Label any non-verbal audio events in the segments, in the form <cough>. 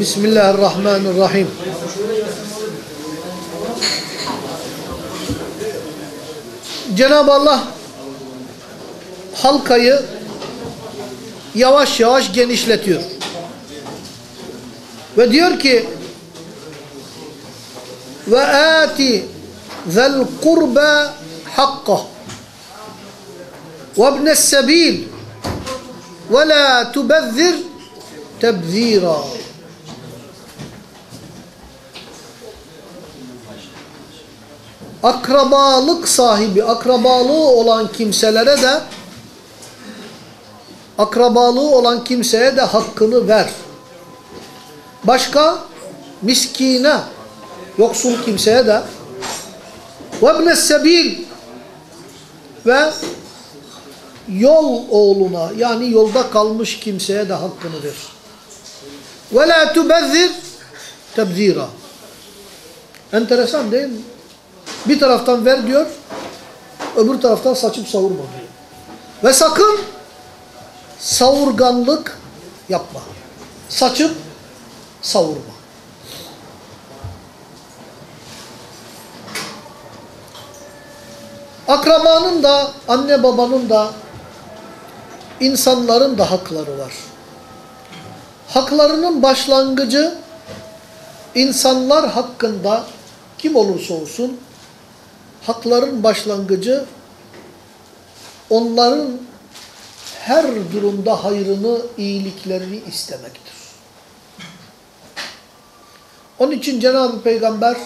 Bismillahirrahmanirrahim. Cenab-ı Allah halkayı yavaş yavaş genişletiyor. Ve diyor ki ve ati zel kurba hakkah ve ibnes sebil ve la tubezzir tebzira akrabalık sahibi, akrabalığı olan kimselere de akrabalığı olan kimseye de hakkını ver. Başka miskine, yoksul kimseye de وَابْنَ sebil ve yol oğluna yani yolda kalmış kimseye de hakkını ver. وَلَا تُبَذِّرْ تَبْذِيرًا Enteresan değil mi? Bir taraftan ver diyor, öbür taraftan saçıp savurma diyor. Ve sakın savurganlık yapma. Saçıp savurma. Akrabanın da, anne babanın da, insanların da hakları var. Haklarının başlangıcı, insanlar hakkında kim olursa olsun, hakların başlangıcı, onların her durumda hayrını, iyiliklerini istemektir. Onun için Cenab-ı Peygamber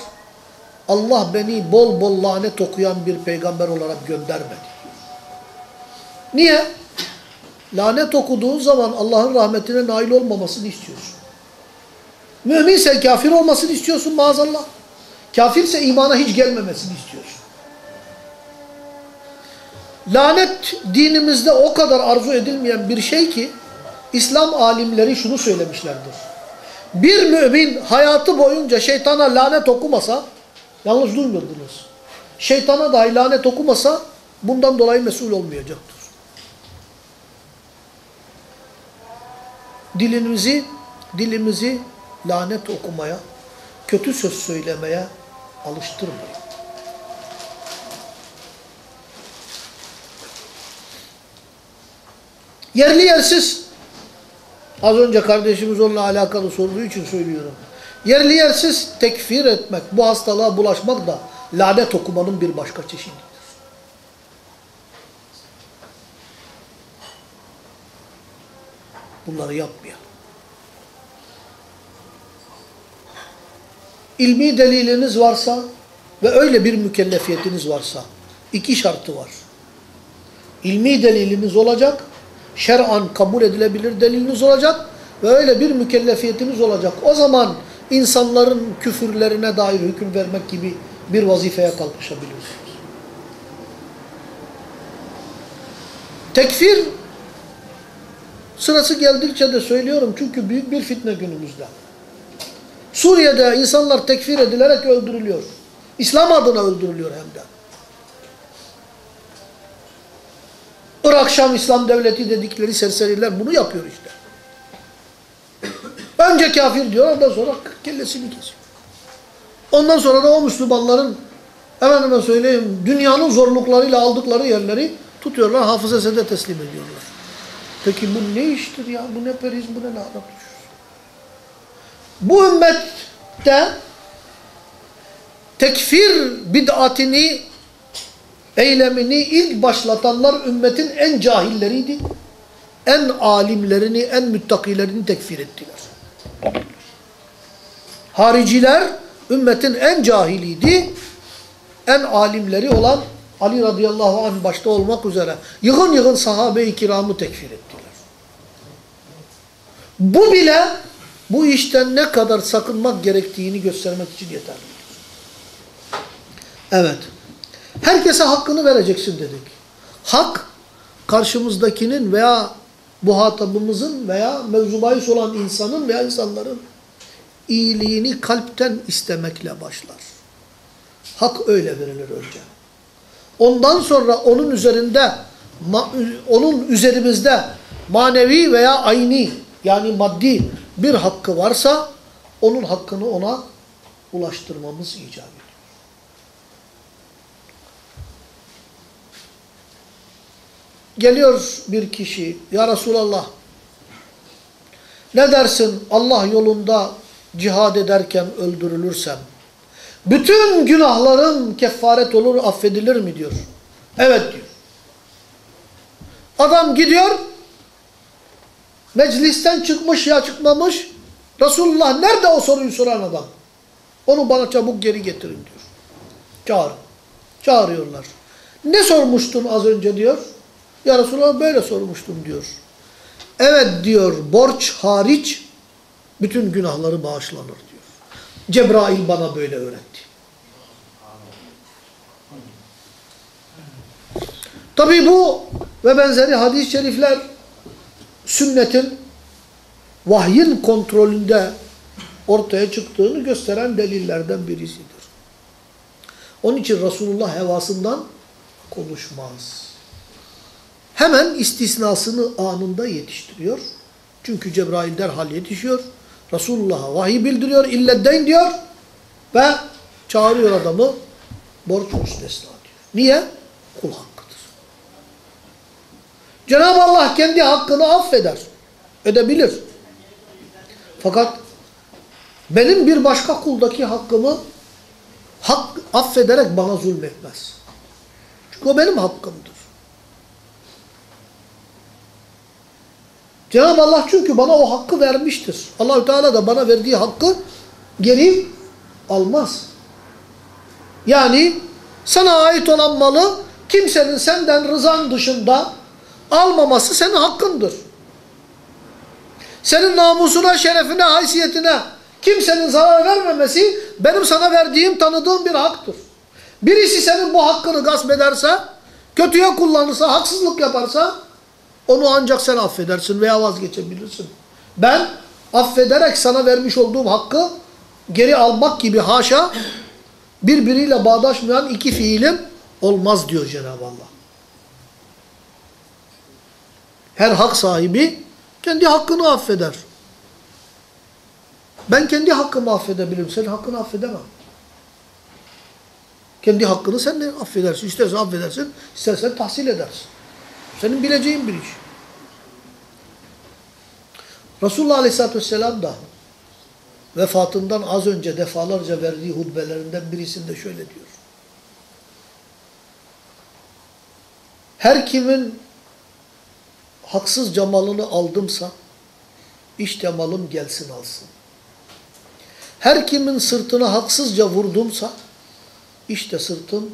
Allah beni bol bol lanet okuyan bir peygamber olarak göndermedi. Niye? Lanet okuduğun zaman Allah'ın rahmetine nail olmamasını istiyorsun. Müminse kafir olmasını istiyorsun maazallah. Kafirse imana hiç gelmemesini istiyorsun. Lanet dinimizde o kadar arzu edilmeyen bir şey ki İslam alimleri şunu söylemişlerdir. Bir mümin hayatı boyunca şeytana lanet okumasa Yalnız duymadınız. Şeytana dahi lanet okumasa bundan dolayı mesul olmayacaktır. Dilimizi, dilimizi lanet okumaya, kötü söz söylemeye alıştırmayın. Yerli yersiz, az önce kardeşimiz onunla alakalı sorduğu için söylüyorum. Yerli yersiz tekfir etmek, bu hastalığa bulaşmak da lanet okumanın bir başka çeşididir. Bunları yapmayalım. İlmi deliliniz varsa ve öyle bir mükellefiyetiniz varsa iki şartı var. İlmi deliliniz olacak, şer'an kabul edilebilir deliliniz olacak ve öyle bir mükellefiyetiniz olacak. O zaman insanların küfürlerine dair hüküm vermek gibi bir vazifeye kalkışabilirsiniz. Tekfir sırası geldikçe de söylüyorum çünkü büyük bir fitne günümüzde. Suriye'de insanlar tekfir edilerek öldürülüyor. İslam adına öldürülüyor hem de. Irak Şam İslam Devleti dedikleri serseriler bunu yapıyor işte. Önce kafir diyor ondan sonra kellesini kesiyor. Ondan sonra da o Müslümanların efendime söyleyeyim dünyanın zorluklarıyla aldıkları yerleri tutuyorlar hafız esede teslim ediyorlar. Peki bu ne iştir ya? Bu ne periz, bu ne lanet? Bu ümmette tekfir bid'atini, eylemini ilk başlatanlar ümmetin en cahilleriydi. En alimlerini, en müttakilerini tekfir ettiler. Hariciler ümmetin en cahiliydi. En alimleri olan Ali radıyallahu anh başta olmak üzere yığın yığın sahabe-i kiramı tekfir ettiler. Bu bile bu işten ne kadar sakınmak gerektiğini göstermek için yeterlidir. Evet. Herkese hakkını vereceksin dedik. Hak karşımızdakinin veya muhatabımızın veya mevzubayis olan insanın veya insanların iyiliğini kalpten istemekle başlar. Hak öyle verilir önce. Ondan sonra onun üzerinde, onun üzerimizde manevi veya ayni yani maddi bir hakkı varsa onun hakkını ona ulaştırmamız icap ediyor. Geliyor bir kişi, ya Resulallah, ne dersin Allah yolunda cihad ederken öldürülürsem, bütün günahlarım kefaret olur, affedilir mi diyor. Evet diyor. Adam gidiyor, meclisten çıkmış ya çıkmamış, Resulullah nerede o soruyu soran adam? Onu bana çabuk geri getirin diyor. Çağır. Çağırıyorlar. Ne sormuştun az önce diyor. Ya Resulallah böyle sormuştum diyor. Evet diyor borç hariç bütün günahları bağışlanır diyor. Cebrail bana böyle öğretti. Tabi bu ve benzeri hadis-i şerifler sünnetin vahyin kontrolünde ortaya çıktığını gösteren delillerden birisidir. Onun için Resulullah hevasından konuşmaz. Hemen istisnasını anında yetiştiriyor. Çünkü Cebrail derhal yetişiyor. Resulullah'a vahiy bildiriyor, illedden diyor ve çağırıyor adamı borç müstesna diyor. Niye? Kul hakkıdır. Cenab-ı Allah kendi hakkını affeder. Edebilir. Fakat benim bir başka kuldaki hakkımı hak affederek bana zulmetmez. Çünkü o benim hakkımdır. Cenab-ı Allah çünkü bana o hakkı vermiştir. Allahü Teala da bana verdiği hakkı geri almaz. Yani sana ait olan malı kimsenin senden rızan dışında almaması senin hakkındır. Senin namusuna, şerefine, haysiyetine kimsenin zarar vermemesi benim sana verdiğim, tanıdığım bir haktır. Birisi senin bu hakkını gasp ederse, kötüye kullanırsa, haksızlık yaparsa onu ancak sen affedersin veya vazgeçebilirsin. Ben affederek sana vermiş olduğum hakkı geri almak gibi haşa birbiriyle bağdaşmayan iki fiilim olmaz diyor Cenab-ı Allah. Her hak sahibi kendi hakkını affeder. Ben kendi hakkımı affedebilirim. Senin hakkını affedemem. Kendi hakkını sen de affedersin. İstersen affedersin, istersen tahsil edersin. Senin bileceğin bir iş. Resulullah Aleyhisselatü Vesselam da vefatından az önce defalarca verdiği hutbelerinden birisinde şöyle diyor. Her kimin haksızca malını aldımsa işte malım gelsin alsın. Her kimin sırtına haksızca vurdumsa işte sırtım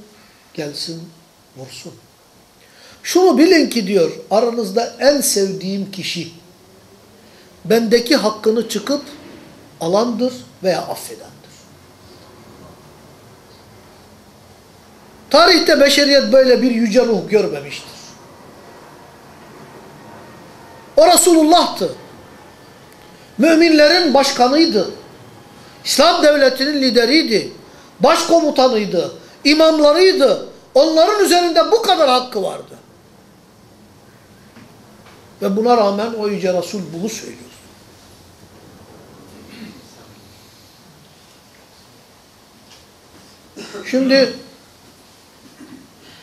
gelsin vursun. Şunu bilin ki diyor aranızda en sevdiğim kişi bendeki hakkını çıkıp alandır veya affedendir. Tarihte beşeriyet böyle bir yüce ruh görmemiştir. O Resulullah'tı. Müminlerin başkanıydı. İslam devletinin lideriydi. Başkomutanıydı. imamlarıydı. Onların üzerinde bu kadar hakkı vardı. Ve buna rağmen o Yüce Resul bunu söylüyor. Şimdi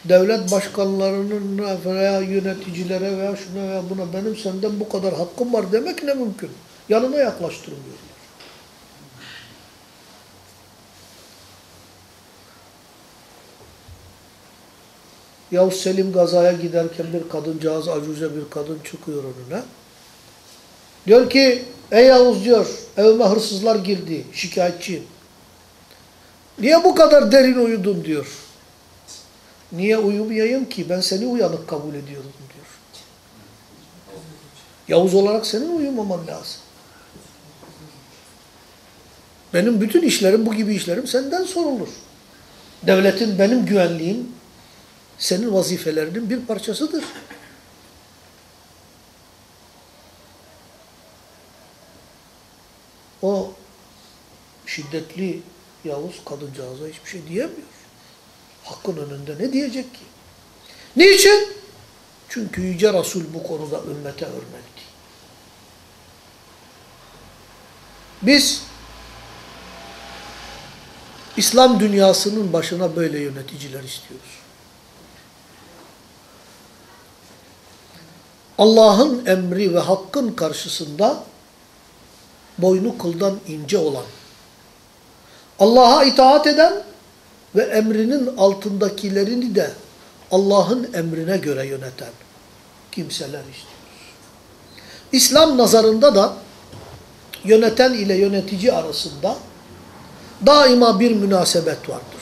devlet başkanlarının veya yöneticilere veya şuna veya buna benim senden bu kadar hakkım var demek ne mümkün? Yanına yaklaştırmıyorlar. Yavuz Selim gazaya giderken bir kadıncağız, acuze bir kadın çıkıyor önüne. Diyor ki, ey Yavuz diyor, evime hırsızlar girdi, şikayetçiyim. Niye bu kadar derin uyudun diyor. Niye uyumayayım ki? Ben seni uyanık kabul ediyorum diyor. Yavuz olarak senin uyumaman lazım. Benim bütün işlerim, bu gibi işlerim senden sorulur. Devletin, benim güvenliğim senin vazifelerinin bir parçasıdır. O şiddetli Yavuz kadıncağıza hiçbir şey diyemiyor. Hakkın önünde ne diyecek ki? Niçin? Çünkü Yüce Resul bu konuda ümmete örnekti. Biz İslam dünyasının başına böyle yöneticiler istiyoruz. Allah'ın emri ve hakkın karşısında boynu kıldan ince olan, Allah'a itaat eden ve emrinin altındakilerini de Allah'ın emrine göre yöneten kimseler istiyoruz. İslam nazarında da yöneten ile yönetici arasında daima bir münasebet vardır.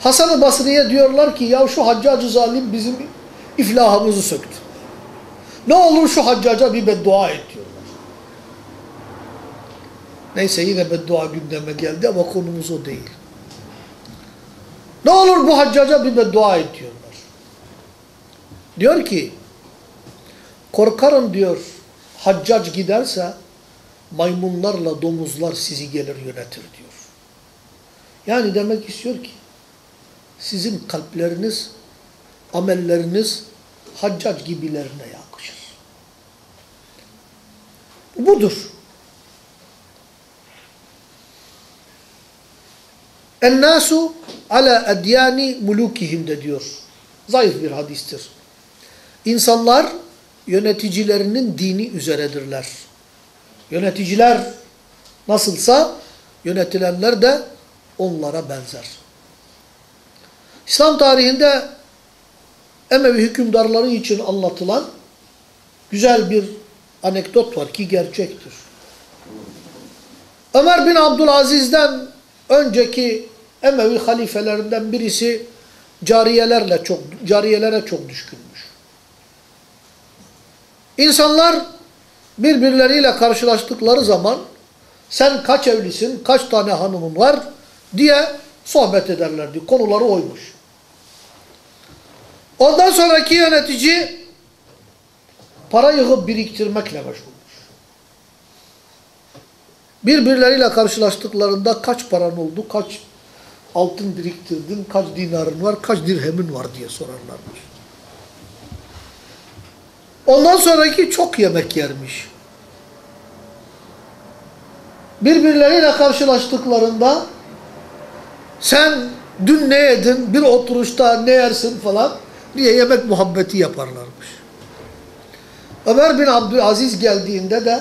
Hasan-ı Basri'ye diyorlar ki ya şu haccacı zalim bizim iflahımızı söktü. Ne olur şu haccaca bir beddua et diyorlar. Neyse yine beddua gündeme geldi ama konumuz o değil. Ne olur bu haccaca bir beddua et diyorlar. Diyor ki korkarım diyor haccac giderse maymunlarla domuzlar sizi gelir yönetir diyor. Yani demek istiyor ki sizin kalpleriniz, amelleriniz haccac gibilerine yakışır. Budur. Ennâsu ala edyani mulukihim de diyor. Zayıf bir hadistir. İnsanlar yöneticilerinin dini üzeredirler. Yöneticiler nasılsa yönetilenler de onlara benzer. İslam tarihinde Emevi hükümdarları için anlatılan güzel bir anekdot var ki gerçektir. Ömer bin Abdülaziz'den önceki Emevi halifelerinden birisi cariyelerle çok cariyelere çok düşkünmüş. İnsanlar birbirleriyle karşılaştıkları zaman sen kaç evlisin, kaç tane hanımın var diye sohbet ederlerdi. Konuları oymuş. Ondan sonraki yönetici para yığıp biriktirmekle meşgulmuş. Birbirleriyle karşılaştıklarında kaç paran oldu, kaç altın biriktirdin, kaç dinarın var, kaç dirhemin var diye sorarlarmış. Ondan sonraki çok yemek yermiş. Birbirleriyle karşılaştıklarında sen dün ne yedin, bir oturuşta ne yersin falan diye yemek muhabbeti yaparlarmış. Ömer bin Abdülaziz geldiğinde de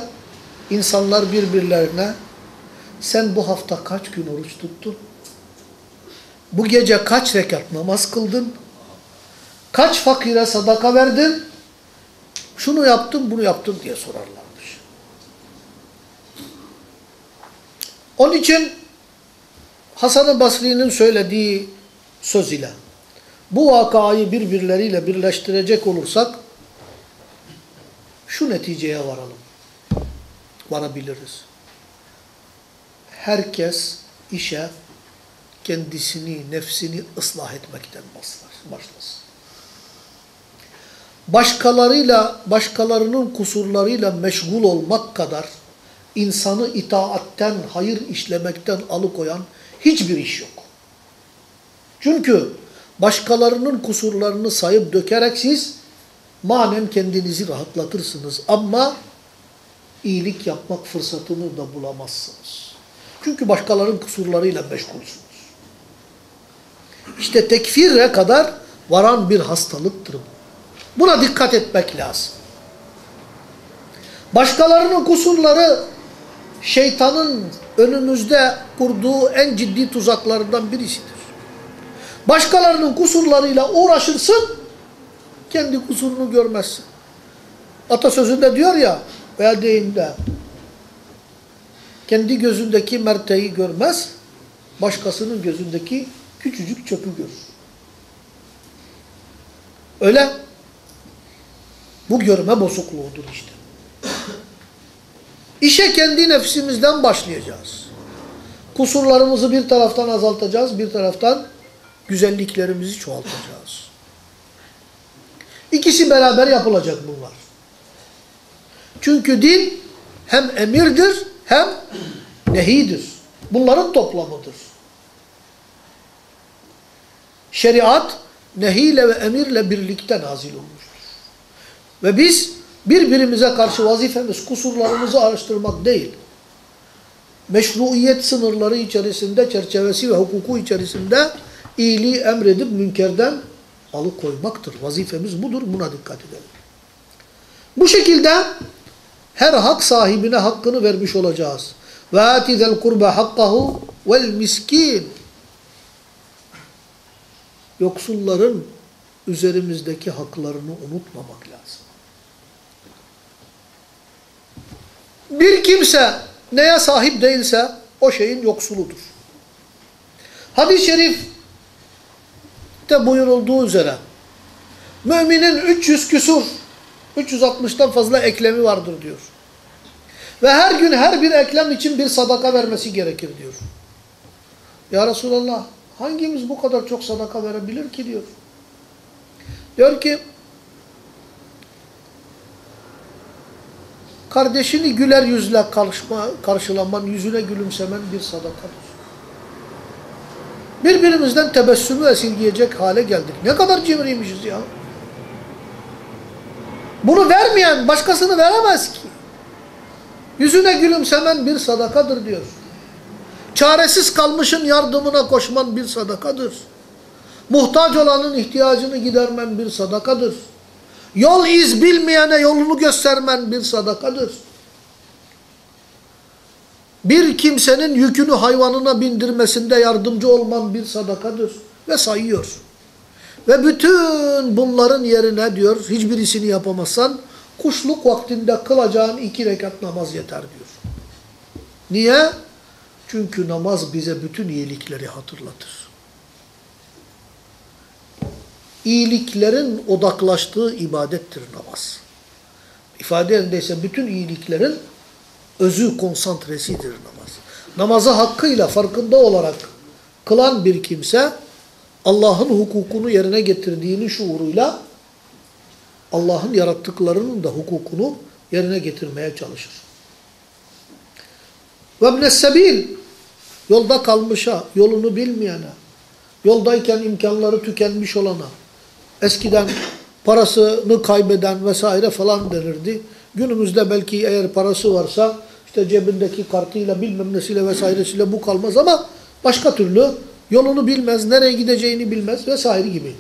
insanlar birbirlerine sen bu hafta kaç gün oruç tuttun? Bu gece kaç rekat namaz kıldın? Kaç fakire sadaka verdin? Şunu yaptım, bunu yaptım diye sorarlarmış. Onun için Hasan-ı Basri'nin söylediği söz ile bu vakayı birbirleriyle birleştirecek olursak şu neticeye varalım. Varabiliriz. Herkes işe kendisini, nefsini ıslah etmekten başlasın. Başkalarıyla, başkalarının kusurlarıyla meşgul olmak kadar insanı itaatten, hayır işlemekten alıkoyan hiçbir iş yok. Çünkü başkalarının kusurlarını sayıp dökerek siz manen kendinizi rahatlatırsınız. Ama iyilik yapmak fırsatını da bulamazsınız. Çünkü başkalarının kusurlarıyla meşgulsünüz. İşte tekfire kadar varan bir hastalıktır bu. Buna dikkat etmek lazım. Başkalarının kusurları şeytanın önümüzde kurduğu en ciddi tuzaklarından birisidir. Başkalarının kusurlarıyla uğraşırsın, kendi kusurunu görmezsin. Atasözünde diyor ya, veya deyimde, kendi gözündeki merteği görmez, başkasının gözündeki küçücük çöpü görür. Öyle. Bu görme bozukluğudur işte. İşe kendi nefsimizden başlayacağız. Kusurlarımızı bir taraftan azaltacağız, bir taraftan güzelliklerimizi çoğaltacağız. İkisi beraber yapılacak bunlar. Çünkü din hem emirdir hem nehidir. Bunların toplamıdır. Şeriat nehiyle ve emirle birlikte nazil olmuştur. Ve biz birbirimize karşı vazifemiz kusurlarımızı araştırmak değil. meşruiyet sınırları içerisinde, çerçevesi ve hukuku içerisinde iyiliği emredip münkerden alıkoymaktır. Vazifemiz budur. Buna dikkat edelim. Bu şekilde her hak sahibine hakkını vermiş olacağız. Ve atizel kurba hakkahu vel miskin. Yoksulların üzerimizdeki haklarını unutmamak lazım. Bir kimse neye sahip değilse o şeyin yoksuludur. Hadis-i şerif de buyurulduğu üzere müminin 300 küsur 360'tan fazla eklemi vardır diyor. Ve her gün her bir eklem için bir sadaka vermesi gerekir diyor. Ya Resulallah hangimiz bu kadar çok sadaka verebilir ki diyor. Diyor ki kardeşini güler yüzle karşılaman, yüzüne gülümsemen bir sadakadır. Birbirimizden tebessümü esirgeyecek hale geldik. Ne kadar cimriymişiz ya. Bunu vermeyen başkasını veremez ki. Yüzüne gülümsemen bir sadakadır diyor. Çaresiz kalmışın yardımına koşman bir sadakadır. Muhtaç olanın ihtiyacını gidermen bir sadakadır. Yol iz bilmeyene yolunu göstermen bir sadakadır. Bir kimsenin yükünü hayvanına bindirmesinde yardımcı olman bir sadakadır. Ve sayıyor. Ve bütün bunların yerine diyor, hiçbirisini yapamazsan, kuşluk vaktinde kılacağın iki rekat namaz yeter diyor. Niye? Çünkü namaz bize bütün iyilikleri hatırlatır. İyiliklerin odaklaştığı ibadettir namaz. İfade yerindeyse bütün iyiliklerin özü konsantresidir namaz. Namazı hakkıyla farkında olarak kılan bir kimse Allah'ın hukukunu yerine getirdiğini şuuruyla Allah'ın yarattıklarının da hukukunu yerine getirmeye çalışır. Ve mnessebil yolda kalmışa, yolunu bilmeyene, yoldayken imkanları tükenmiş olana, eskiden parasını kaybeden vesaire falan denirdi. Günümüzde belki eğer parası varsa işte cebindeki kartıyla bilmem nesiyle vesairesiyle bu kalmaz ama başka türlü yolunu bilmez, nereye gideceğini bilmez vesaire gibi.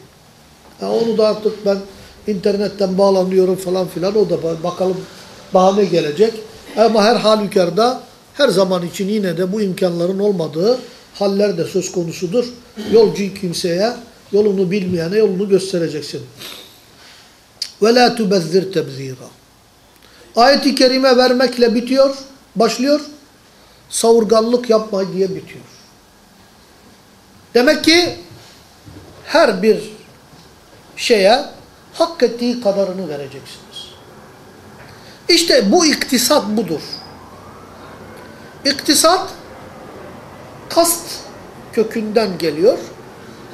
Yani onu da artık ben internetten bağlanıyorum falan filan o da bakalım bahane gelecek. Ama her halükarda her zaman için yine de bu imkanların olmadığı haller de söz konusudur. Yolcu kimseye yolunu bilmeyene yolunu göstereceksin. Ve la tubezzir tebzira. Ayet-i kerime vermekle bitiyor, başlıyor. Savurganlık yapma diye bitiyor. Demek ki her bir şeye hak ettiği kadarını vereceksiniz. İşte bu iktisat budur. İktisat kast kökünden geliyor.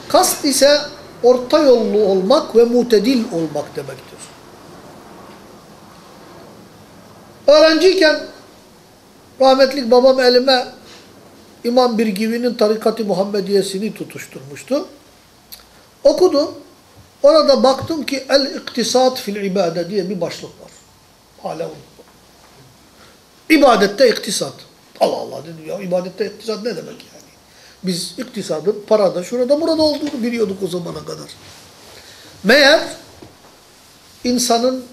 Kast ise orta yollu olmak ve mutedil olmak demektir. Öğrenciyken rahmetlik babam elime İmam Birgivi'nin Tarikat-ı Muhammediyesini tutuşturmuştu. Okudum. Orada baktım ki el-iktisat fil ibade diye bir başlık var. Hala unuttum. İbadette iktisat. Allah Allah dedim ya ibadette iktisat ne demek yani? Biz iktisadın parada, şurada, burada olduğunu biliyorduk o zamana kadar. Meğer insanın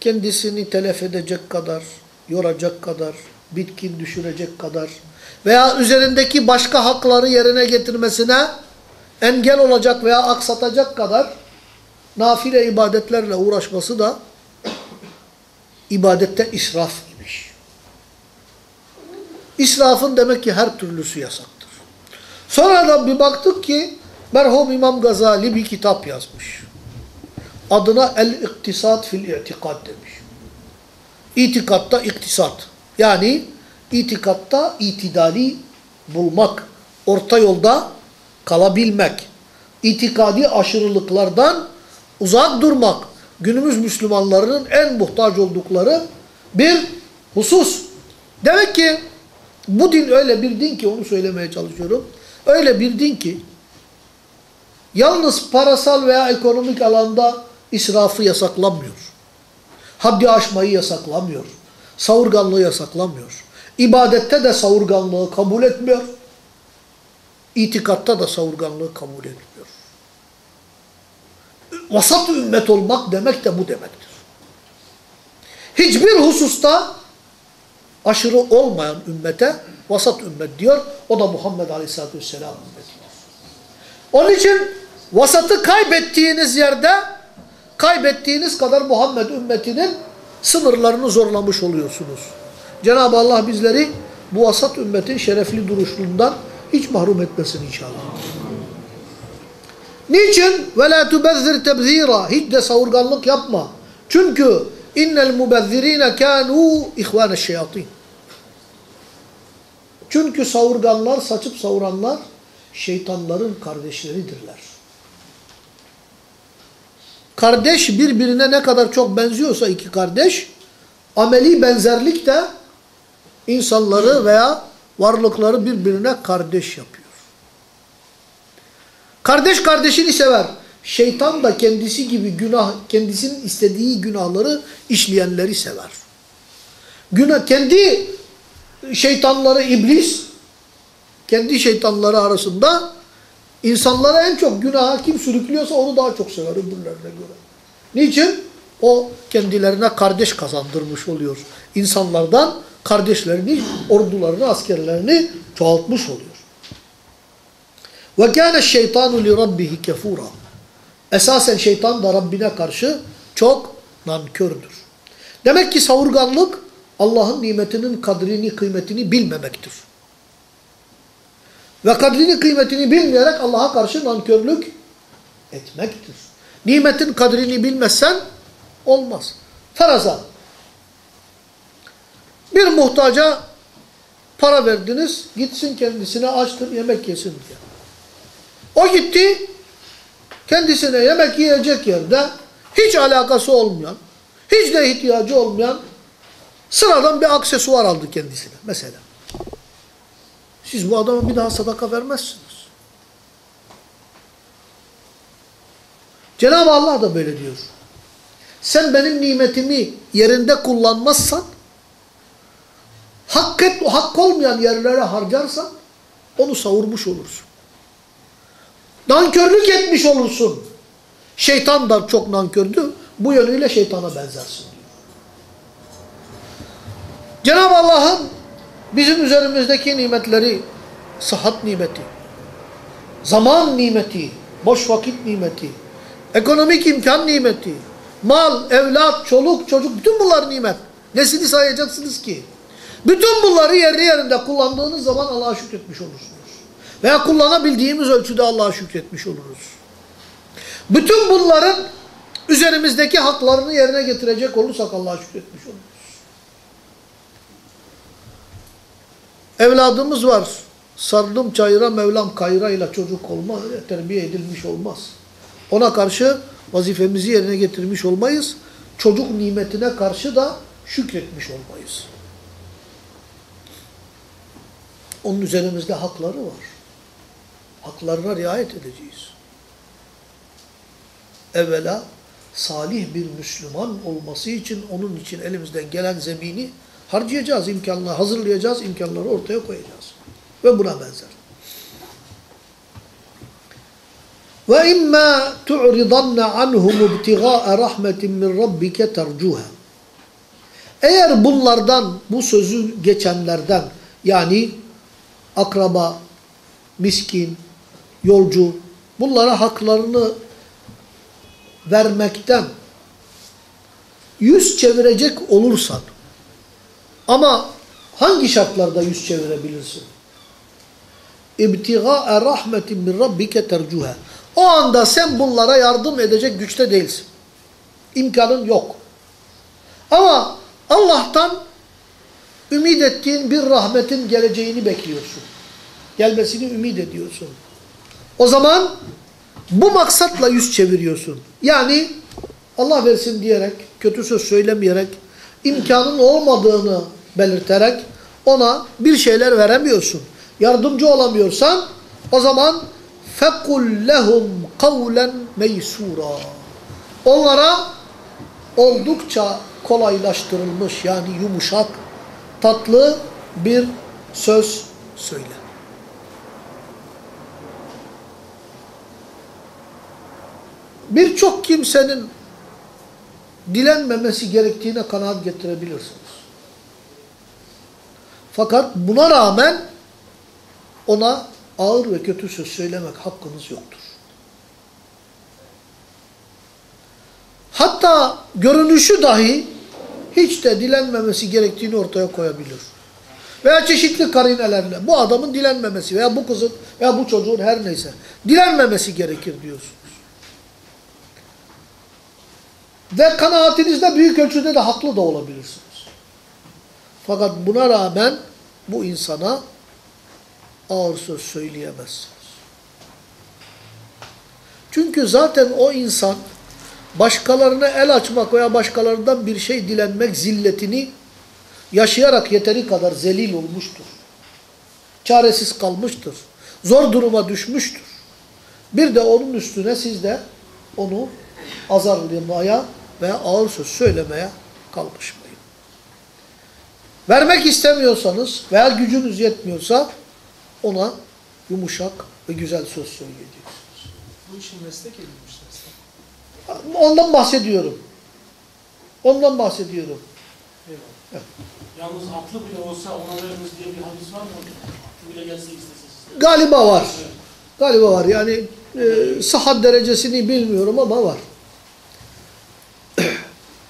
kendisini telef edecek kadar, yoracak kadar, bitkin düşürecek kadar veya üzerindeki başka hakları yerine getirmesine engel olacak veya aksatacak kadar nafile ibadetlerle uğraşması da ibadette israf imiş. İsrafın demek ki her türlüsü yasaktır. Sonradan bir baktık ki merhum İmam Gazali bir kitap yazmış. Adına El-İktisat fil İtikad demiş. İtikatta iktisat. Yani itikatta itidali bulmak. Orta yolda kalabilmek. İtikadi aşırılıklardan uzak durmak. Günümüz Müslümanlarının en muhtaç oldukları bir husus. Demek ki bu din öyle bir din ki onu söylemeye çalışıyorum. Öyle bir din ki yalnız parasal veya ekonomik alanda israfı yasaklamıyor. Haddi aşmayı yasaklamıyor. Savurganlığı yasaklamıyor. ibadette de savurganlığı kabul etmiyor. İtikatta da savurganlığı kabul etmiyor. Vasat ümmet olmak demek de bu demektir. Hiçbir hususta aşırı olmayan ümmete vasat ümmet diyor. O da Muhammed Aleyhisselatü Vesselam ümmetidir. Onun için vasatı kaybettiğiniz yerde kaybettiğiniz kadar Muhammed ümmetinin sınırlarını zorlamış oluyorsunuz. Cenab-ı Allah bizleri bu vasat ümmetin şerefli duruşundan hiç mahrum etmesin inşallah. Niçin? وَلَا تُبَذِّرْ تَبْذ۪يرًا Hiç de savurganlık yapma. Çünkü innel mubezzirine kânû ihvâne şeyatîn. Çünkü savurganlar, saçıp savuranlar şeytanların kardeşleridirler. Kardeş birbirine ne kadar çok benziyorsa iki kardeş, ameli benzerlik de insanları veya varlıkları birbirine kardeş yapıyor. Kardeş kardeşini sever. Şeytan da kendisi gibi günah, kendisinin istediği günahları işleyenleri sever. Günah, kendi şeytanları iblis, kendi şeytanları arasında insanlara en çok günaha kim sürüklüyorsa onu daha çok sever öbürlerine göre. Niçin? O kendilerine kardeş kazandırmış oluyor. İnsanlardan kardeşlerini, ordularını, askerlerini çoğaltmış oluyor. Ve kâne şeytanu li rabbihi kefura. Esasen şeytan da Rabbine karşı çok nankördür. Demek ki savurganlık Allah'ın nimetinin kadrini, kıymetini bilmemektir. Ve kadrini, kıymetini bilmeyerek Allah'a karşı nankörlük etmektir. Nimetin kadrini bilmezsen olmaz. Faraza. Bir muhtaca para verdiniz, gitsin kendisine açtır, yemek yesin diye. O gitti, kendisine yemek yiyecek yerde hiç alakası olmayan, hiç de ihtiyacı olmayan sıradan bir aksesuar aldı kendisine mesela. Siz bu adama bir daha sadaka vermezsiniz. Cenab-ı Allah da böyle diyor. Sen benim nimetimi yerinde kullanmazsan, hak, et, hak olmayan yerlere harcarsan, onu savurmuş olursun. Nankörlük etmiş olursun. Şeytan da çok nankördü. Bu yönüyle şeytana benzersin. Cenab-ı Allah'ın bizim üzerimizdeki nimetleri, sıhhat nimeti, zaman nimeti, boş vakit nimeti, ekonomik imkan nimeti, mal, evlat, çoluk, çocuk, bütün bunlar nimet. Nesini sayacaksınız ki? Bütün bunları yerli yerinde kullandığınız zaman Allah'a şükretmiş olursunuz. Veya kullanabildiğimiz ölçüde Allah'a şükretmiş oluruz. Bütün bunların üzerimizdeki haklarını yerine getirecek olursak Allah'a şükretmiş oluruz. Evladımız var. Sardım çayıra Mevlam kayrayla çocuk olmaz. Terbiye edilmiş olmaz. Ona karşı vazifemizi yerine getirmiş olmayız. Çocuk nimetine karşı da şükretmiş olmayız. Onun üzerimizde hakları var. Haklarına riayet edeceğiz. Evvela salih bir Müslüman olması için onun için elimizden gelen zemini harcayacağız, imkanları hazırlayacağız, imkanları ortaya koyacağız. Ve buna benzer. Ve imma tu'ridanna anhum ibtigâ'e rahmetin min rabbike tercuha. Eğer bunlardan, bu sözü geçenlerden yani akraba, miskin, yolcu bunlara haklarını vermekten yüz çevirecek olursan ama hangi şartlarda yüz çevirebilirsin? İbtigâ'e rahmetin min rabbike tercuha. O anda sen bunlara yardım edecek güçte değilsin. İmkanın yok. Ama Allah'tan ümit ettiğin bir rahmetin geleceğini bekliyorsun. Gelmesini ümit ediyorsun. O zaman bu maksatla yüz çeviriyorsun. Yani Allah versin diyerek, kötü söz söylemeyerek, imkanın olmadığını belirterek ona bir şeyler veremiyorsun. Yardımcı olamıyorsan o zaman فَقُلْ لَهُمْ قَوْلًا مَيْسُورًا Onlara oldukça kolaylaştırılmış yani yumuşak, tatlı bir söz söyle. Birçok kimsenin dilenmemesi gerektiğine kanaat getirebilirsiniz. Fakat buna rağmen ona ağır ve kötü söz söylemek hakkınız yoktur. Hatta görünüşü dahi hiç de dilenmemesi gerektiğini ortaya koyabilir. Veya çeşitli karinelerle bu adamın dilenmemesi veya bu kızın veya bu çocuğun her neyse dilenmemesi gerekir diyorsunuz. Ve kanaatinizde büyük ölçüde de haklı da olabilirsiniz. Fakat buna rağmen bu insana ağır söz söyleyemezsiniz. Çünkü zaten o insan başkalarına el açmak veya başkalarından bir şey dilenmek zilletini yaşayarak yeteri kadar zelil olmuştur. Çaresiz kalmıştır. Zor duruma düşmüştür. Bir de onun üstüne siz de onu azarlamaya veya ağır söz söylemeye kalkışmayın. Vermek istemiyorsanız veya gücünüz yetmiyorsa ona yumuşak ve güzel söz söyleyeceksiniz. Bu işin meslek edilmişler. Ondan bahsediyorum. Ondan bahsediyorum. Eyvallah. Yalnız aklı bile olsa ona veriniz diye bir hadis var mı? Aklı bile gelse istese. Galiba var. Evet. Galiba var. Yani e, sıhhat derecesini bilmiyorum ama var. <clears throat>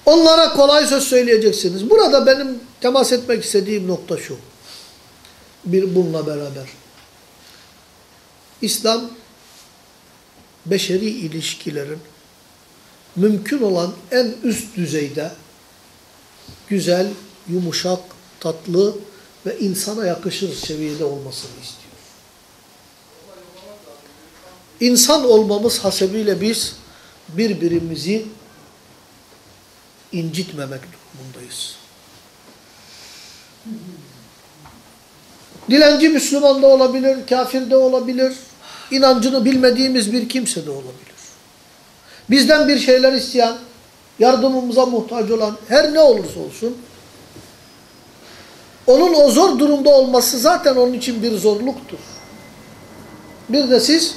Onlara kolay söz söyleyeceksiniz. Burada benim temas etmek istediğim nokta şu. Bir bununla beraber. İslam beşeri ilişkilerin mümkün olan en üst düzeyde güzel, yumuşak, tatlı ve insana yakışır seviyede olmasını istiyor. İnsan olmamız hasebiyle biz birbirimizi incitmemek durumundayız. Dilenci Müslüman da olabilir, kafir de olabilir, inancını bilmediğimiz bir kimse de olabilir. Bizden bir şeyler isteyen, yardımımıza muhtaç olan her ne olursa olsun, onun o zor durumda olması zaten onun için bir zorluktur. Bir de siz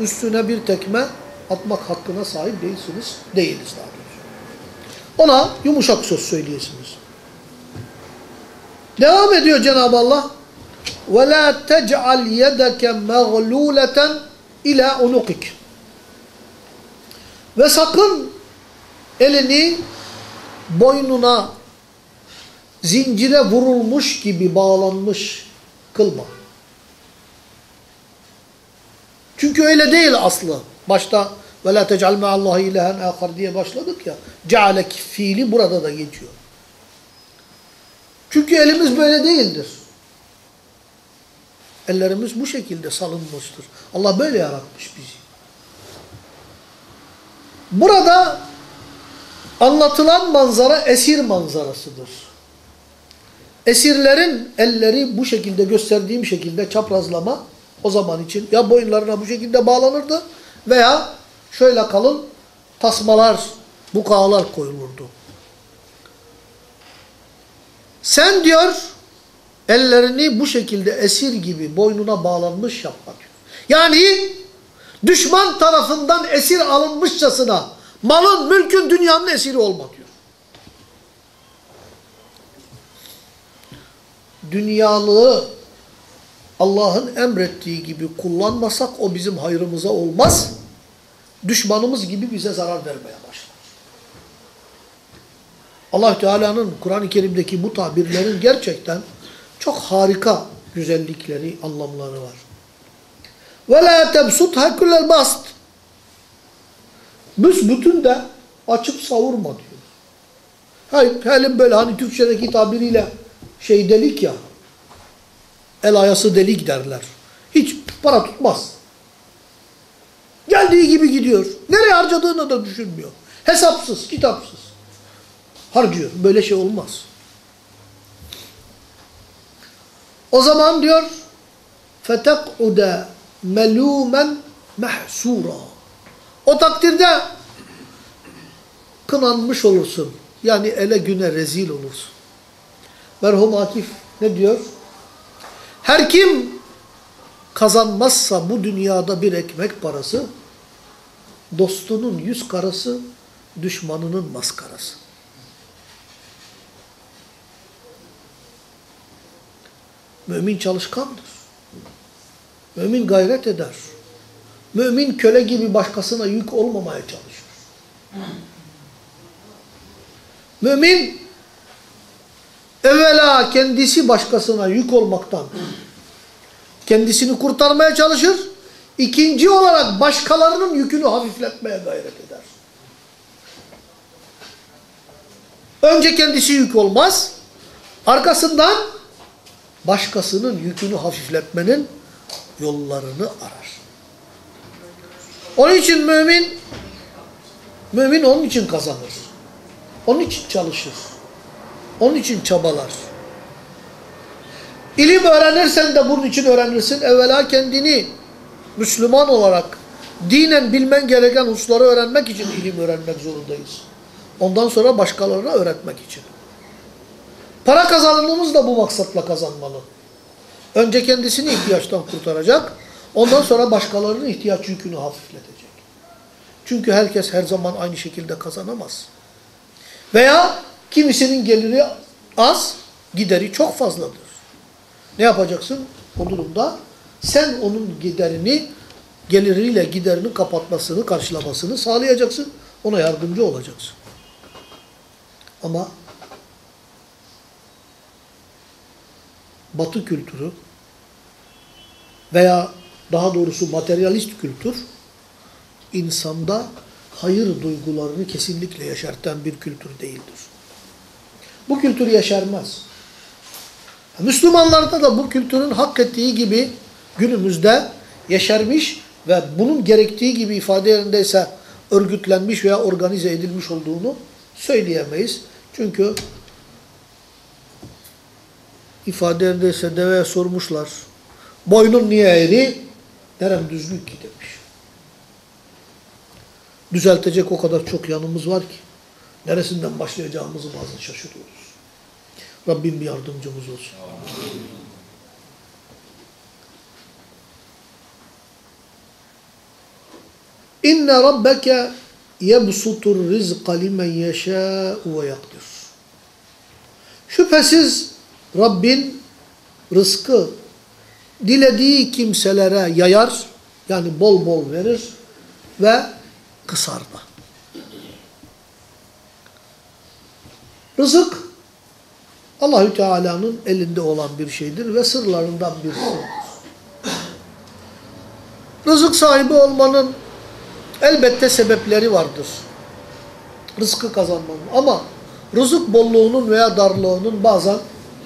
üstüne bir tekme atmak hakkına sahip değilsiniz, değiliz daha doğrusu. Ona yumuşak söz söyleyesiniz. Devam ediyor Cenab-ı Allah. وَلَا تَجْعَلْ يَدَكَ مَغْلُولَةً اِلَى اُنُقِكَ Ve sakın elini boynuna zincire vurulmuş gibi bağlanmış kılma. Çünkü öyle değil aslı. Başta وَلَا تَجْعَلْ مَعَ اللّٰهِ اِلَهًا آخَرْ diye başladık ya. Cealek fiili burada da geçiyor. Çünkü elimiz böyle değildir. Ellerimiz bu şekilde salınmıştır. Allah böyle yaratmış bizi. Burada anlatılan manzara esir manzarasıdır. Esirlerin elleri bu şekilde gösterdiğim şekilde çaprazlama o zaman için ya boyunlarına bu şekilde bağlanırdı veya şöyle kalın tasmalar, bukağalar koyulurdu. Sen diyor ellerini bu şekilde esir gibi boynuna bağlanmış yapma diyor. Yani düşman tarafından esir alınmışçasına malın, mülkün, dünyanın esiri olma diyor. Dünyalığı Allah'ın emrettiği gibi kullanmasak o bizim hayrımıza olmaz. Düşmanımız gibi bize zarar vermeye başlar allah Teala'nın Kur'an-ı Kerim'deki bu tabirlerin gerçekten çok harika güzellikleri, anlamları var. وَلَا تَبْسُطْهَا كُلَّ الْبَاسْطِ Büsbütün de açıp savurma diyor. Hayır, elim böyle hani Türkçedeki tabiriyle şey delik ya, el ayası delik derler. Hiç para tutmaz. Geldiği gibi gidiyor. Nereye harcadığını da düşünmüyor. Hesapsız, kitapsız. Harcıyor. Böyle şey olmaz. O zaman diyor فَتَقْعُدَ مَلُومًا مَحْسُورًا O takdirde kınanmış olursun. Yani ele güne rezil olursun. Merhum Akif Ne diyor? Her kim kazanmazsa bu dünyada bir ekmek parası, dostunun yüz karası, düşmanının maskarası. Mümin çalışkandır. Mümin gayret eder. Mümin köle gibi başkasına yük olmamaya çalışır. Mümin evvela kendisi başkasına yük olmaktan kendisini kurtarmaya çalışır. İkinci olarak başkalarının yükünü hafifletmeye gayret eder. Önce kendisi yük olmaz. Arkasından başkasının yükünü hafifletmenin yollarını arar. Onun için mümin mümin onun için kazanır. Onun için çalışır. Onun için çabalar. İlim öğrenirsen de bunun için öğrenirsin. Evvela kendini Müslüman olarak dinen bilmen gereken hususları öğrenmek için ilim öğrenmek zorundayız. Ondan sonra başkalarına öğretmek için. Para kazanımımız da bu maksatla kazanmalı. Önce kendisini ihtiyaçtan kurtaracak. Ondan sonra başkalarının ihtiyaç yükünü hafifletecek. Çünkü herkes her zaman aynı şekilde kazanamaz. Veya kimisinin geliri az, gideri çok fazladır. Ne yapacaksın o durumda? Sen onun giderini, geliriyle giderini kapatmasını, karşılamasını sağlayacaksın. Ona yardımcı olacaksın. Ama Batı kültürü veya daha doğrusu materyalist kültür insanda hayır duygularını kesinlikle yaşartan bir kültür değildir. Bu kültür yaşarmaz. Müslümanlarda da bu kültürün hak ettiği gibi günümüzde yeşermiş ve bunun gerektiği gibi ifade yerindeyse örgütlenmiş veya organize edilmiş olduğunu söyleyemeyiz. Çünkü ifade yerindeyse deveye sormuşlar. Boynun niye eğri? Nerem düzgün ki demiş. Düzeltecek o kadar çok yanımız var ki. Neresinden başlayacağımızı bazen şaşırıyoruz. Rabbim bir yardımcımız olsun. İnne rabbeke yebsutur rizqa limen yeşâ'u ve yakdir. Şüphesiz Rabbin rızkı dilediği kimselere yayar, yani bol bol verir ve kısar da. Rızık Allahü Teala'nın elinde olan bir şeydir ve sırlarından birisidir. Rızık sahibi olmanın elbette sebepleri vardır. Rızkı kazanmanın ama rızık bolluğunun veya darlığının bazen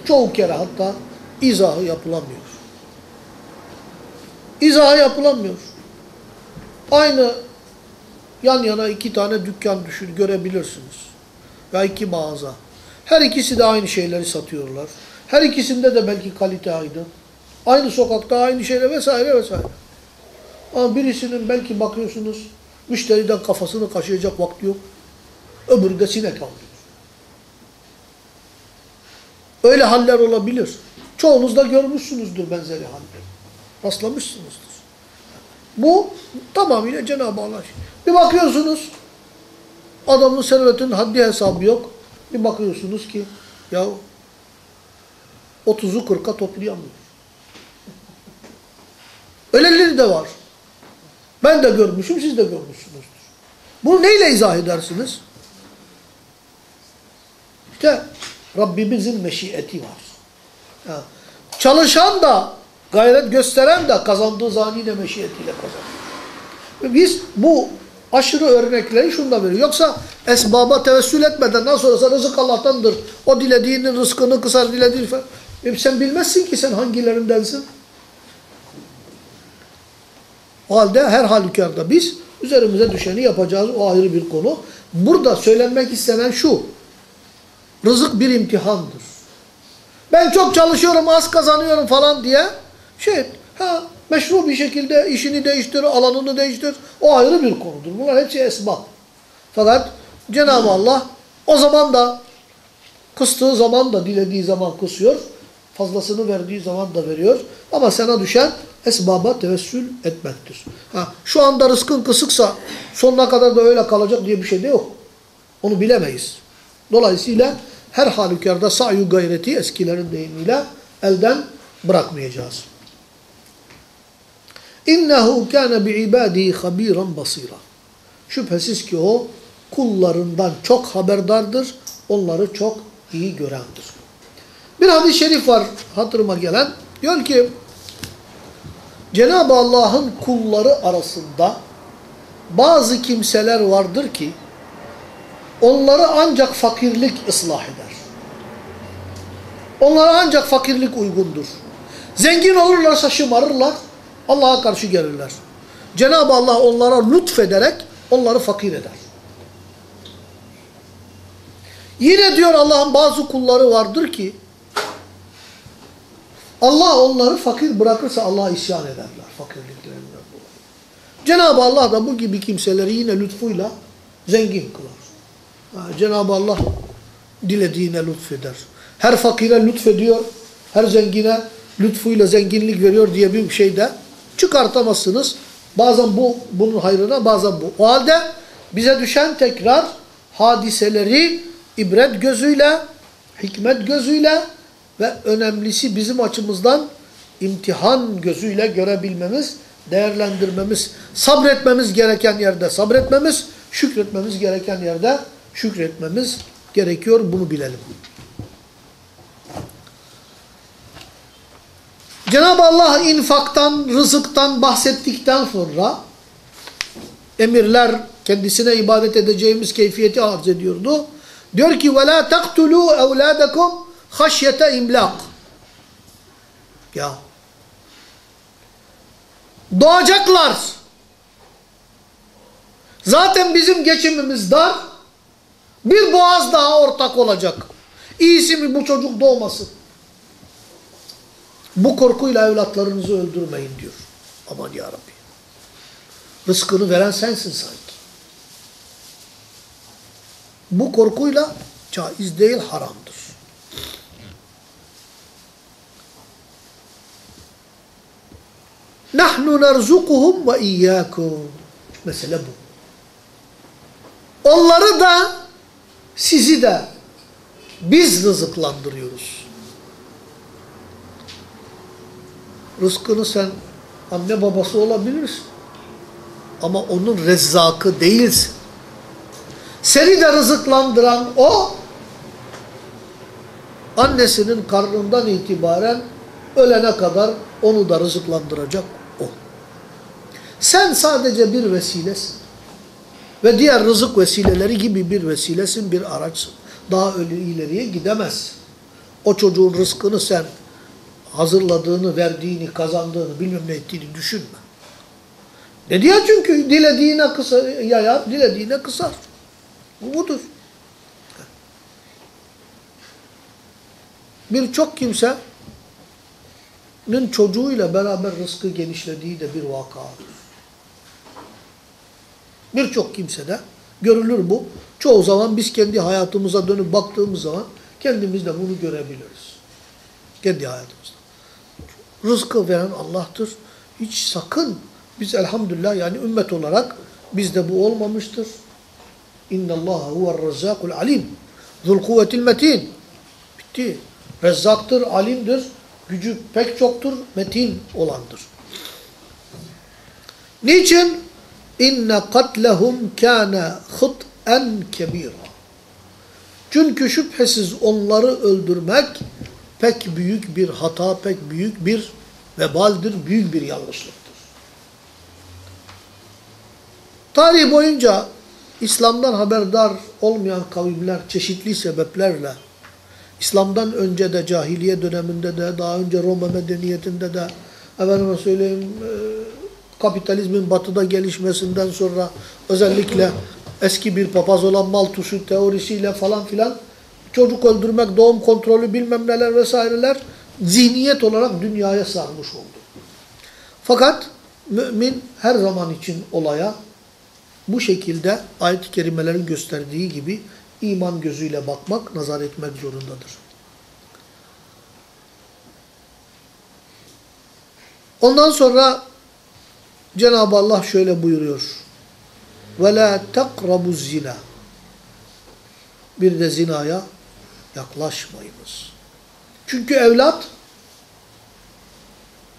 çoğu kere hatta izahı yapılamıyor. İzahı yapılamıyor. Aynı yan yana iki tane dükkan düşün görebilirsiniz. Veya iki mağaza. Her ikisi de aynı şeyleri satıyorlar. Her ikisinde de belki kalite aynı. Aynı sokakta aynı şeyler vesaire vesaire. Ama birisinin belki bakıyorsunuz müşteriden kafasını kaşıyacak vakti yok. Öbürü de sinek alıyor. Öyle haller olabilir. Çoğunuz da görmüşsünüzdür benzeri haller. Rastlamışsınızdır. Bu tamamıyla Cenab-ı Allah. Bir bakıyorsunuz adamın servetinin haddi hesabı yok. Bir bakıyorsunuz ki ya 30'u 40'a toplayamıyor. <laughs> Öyleleri de var. Ben de görmüşüm, siz de görmüşsünüzdür. Bunu neyle izah edersiniz? İşte Rabbimizin meşiyeti var. Ha. Çalışan da, gayret gösteren de kazandığı zaman yine meşiyetiyle kazanır. Biz bu aşırı örnekleri şunda veriyor. Yoksa esbaba tevessül etmeden nasıl olsa rızık Allah'tandır. O dilediğinin rızkını kısar, dilediğini falan. E sen bilmezsin ki sen hangilerindensin. O halde her halükarda biz üzerimize düşeni yapacağız. O ayrı bir konu. Burada söylenmek istenen şu. Rızık bir imtihandır. Ben çok çalışıyorum, az kazanıyorum falan diye şey, ha meşru bir şekilde işini değiştir, alanını değiştir. O ayrı bir konudur. Bunlar hepsi esbab. Fakat Cenab-ı Allah o zaman da kıstığı zaman da dilediği zaman kısıyor. Fazlasını verdiği zaman da veriyor. Ama sana düşen esbaba tevessül etmektir. Ha, şu anda rızkın kısıksa sonuna kadar da öyle kalacak diye bir şey de yok. Onu bilemeyiz. Dolayısıyla her halükarda sa'yu gayreti eskilerin deyimiyle elden bırakmayacağız. İnnehu kâne bi'ibâdihi habîran basîra. Şüphesiz ki o kullarından çok haberdardır, onları çok iyi görendir. Bir hadis-i şerif var hatırıma gelen. Diyor ki Cenab-ı Allah'ın kulları arasında bazı kimseler vardır ki onları ancak fakirlik ıslah eder. Onlara ancak fakirlik uygundur. Zengin olurlarsa şımarırlar, Allah'a karşı gelirler. Cenab-ı Allah onlara lütfederek onları fakir eder. Yine diyor Allah'ın bazı kulları vardır ki Allah onları fakir bırakırsa Allah'a isyan ederler fakirliklerinden dolayı. Cenab-ı Allah da bu gibi kimseleri yine lütfuyla zengin kılar. Cenab-ı Allah dilediğine lütfeder. Her fakire lütfediyor, her zengine lütfuyla zenginlik veriyor diye bir şey de çıkartamazsınız. Bazen bu bunun hayrına bazen bu. O halde bize düşen tekrar hadiseleri ibret gözüyle, hikmet gözüyle ve önemlisi bizim açımızdan imtihan gözüyle görebilmemiz, değerlendirmemiz, sabretmemiz gereken yerde sabretmemiz, şükretmemiz gereken yerde şükretmemiz gerekiyor. Bunu bilelim. Cenab-ı Allah infaktan, rızıktan bahsettikten sonra emirler kendisine ibadet edeceğimiz keyfiyeti arz ediyordu. Diyor ki وَلَا تَقْتُلُوا اَوْلَادَكُمْ خَشْيَةَ imlak. Ya. Doğacaklar. Zaten bizim geçimimiz dar. Bir boğaz daha ortak olacak. İyisi mi bu çocuk doğmasın? Bu korkuyla evlatlarınızı öldürmeyin diyor. Aman ya Rabbi. Rızkını veren sensin sanki. Bu korkuyla caiz değil haramdır. Nahnu nerzukuhum ve iyyakum. Mesele bu. Onları da sizi de biz rızıklandırıyoruz. Rızkını sen anne babası olabilirsin. Ama onun rezzakı değilsin. Seni de rızıklandıran o, annesinin karnından itibaren ölene kadar onu da rızıklandıracak o. Sen sadece bir vesilesin. Ve diğer rızık vesileleri gibi bir vesilesin, bir araçsın. Daha ileriye gidemezsin. O çocuğun rızkını sen hazırladığını, verdiğini, kazandığını, bilmem ne ettiğini düşünme. Ne diye çünkü dilediğine kısa, yayar, dilediğine kısar. Bu budur. Birçok kimsenin çocuğuyla beraber rızkı genişlediği de bir vakadır. Birçok kimsede görülür bu. Çoğu zaman biz kendi hayatımıza dönüp baktığımız zaman kendimiz de bunu görebiliriz. Kendi hayatımızda. Rızkı veren Allah'tır. Hiç sakın biz elhamdülillah yani ümmet olarak bizde bu olmamıştır. İnna Allah huve'r rezzakul alim. Zul kuvvetil metin. Bitti. Rezzaktır, alimdir. Gücü pek çoktur, metin olandır. Niçin? İnne katlehum kâne hıt'en kebîra. Çünkü şüphesiz onları öldürmek pek büyük bir hata, pek büyük bir vebaldir, büyük bir yanlışlıktır. Tarih boyunca İslam'dan haberdar olmayan kavimler çeşitli sebeplerle İslam'dan önce de cahiliye döneminde de daha önce Roma medeniyetinde de efendime söyleyeyim e, kapitalizmin batıda gelişmesinden sonra özellikle eski bir papaz olan Malthus'u teorisiyle falan filan çocuk öldürmek, doğum kontrolü bilmem neler vesaireler zihniyet olarak dünyaya sarmış oldu. Fakat mümin her zaman için olaya bu şekilde ayet-i kerimelerin gösterdiği gibi iman gözüyle bakmak, nazar etmek zorundadır. Ondan sonra Cenab-ı Allah şöyle buyuruyor. Ve la takrabu zina. Bir de zinaya yaklaşmayınız. Çünkü evlat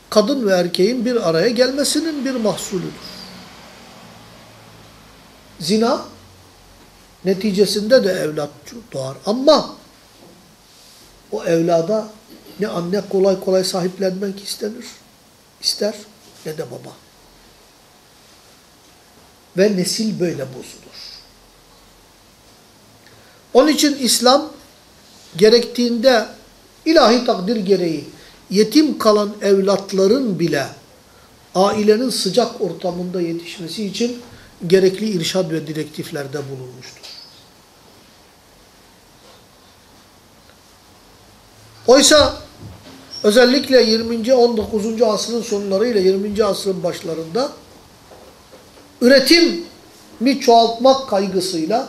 kadın ve erkeğin bir araya gelmesinin bir mahsulüdür. Zina neticesinde de evlat doğar ama o evlada ne anne kolay kolay sahiplenmek istenir, ister ne de baba. Ve nesil böyle bozulur. Onun için İslam gerektiğinde ilahi takdir gereği yetim kalan evlatların bile ailenin sıcak ortamında yetişmesi için gerekli irşad ve direktiflerde bulunmuştur. Oysa özellikle 20. 19. asrın sonları ile 20. asrın başlarında üretimi çoğaltmak kaygısıyla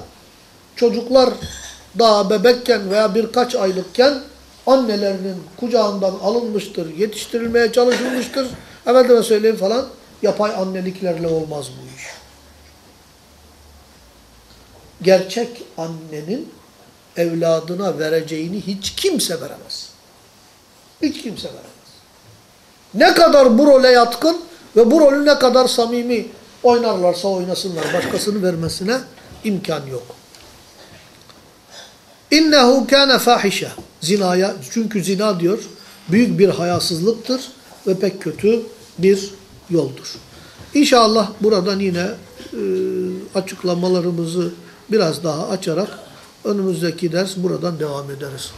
çocuklar daha bebekken veya birkaç aylıkken annelerinin kucağından alınmıştır, yetiştirilmeye çalışılmıştır. Efendime söyleyeyim falan yapay anneliklerle olmaz bu iş. Gerçek annenin evladına vereceğini hiç kimse veremez. Hiç kimse veremez. Ne kadar bu role yatkın ve bu rolü ne kadar samimi oynarlarsa oynasınlar. Başkasını vermesine imkan yok. İnnehu kâne fâhişe. Zinaya, çünkü zina diyor, büyük bir hayasızlıktır ve pek kötü bir yoldur. İnşallah buradan yine e, açıklamalarımızı biraz daha açarak önümüzdeki ders buradan devam ederiz.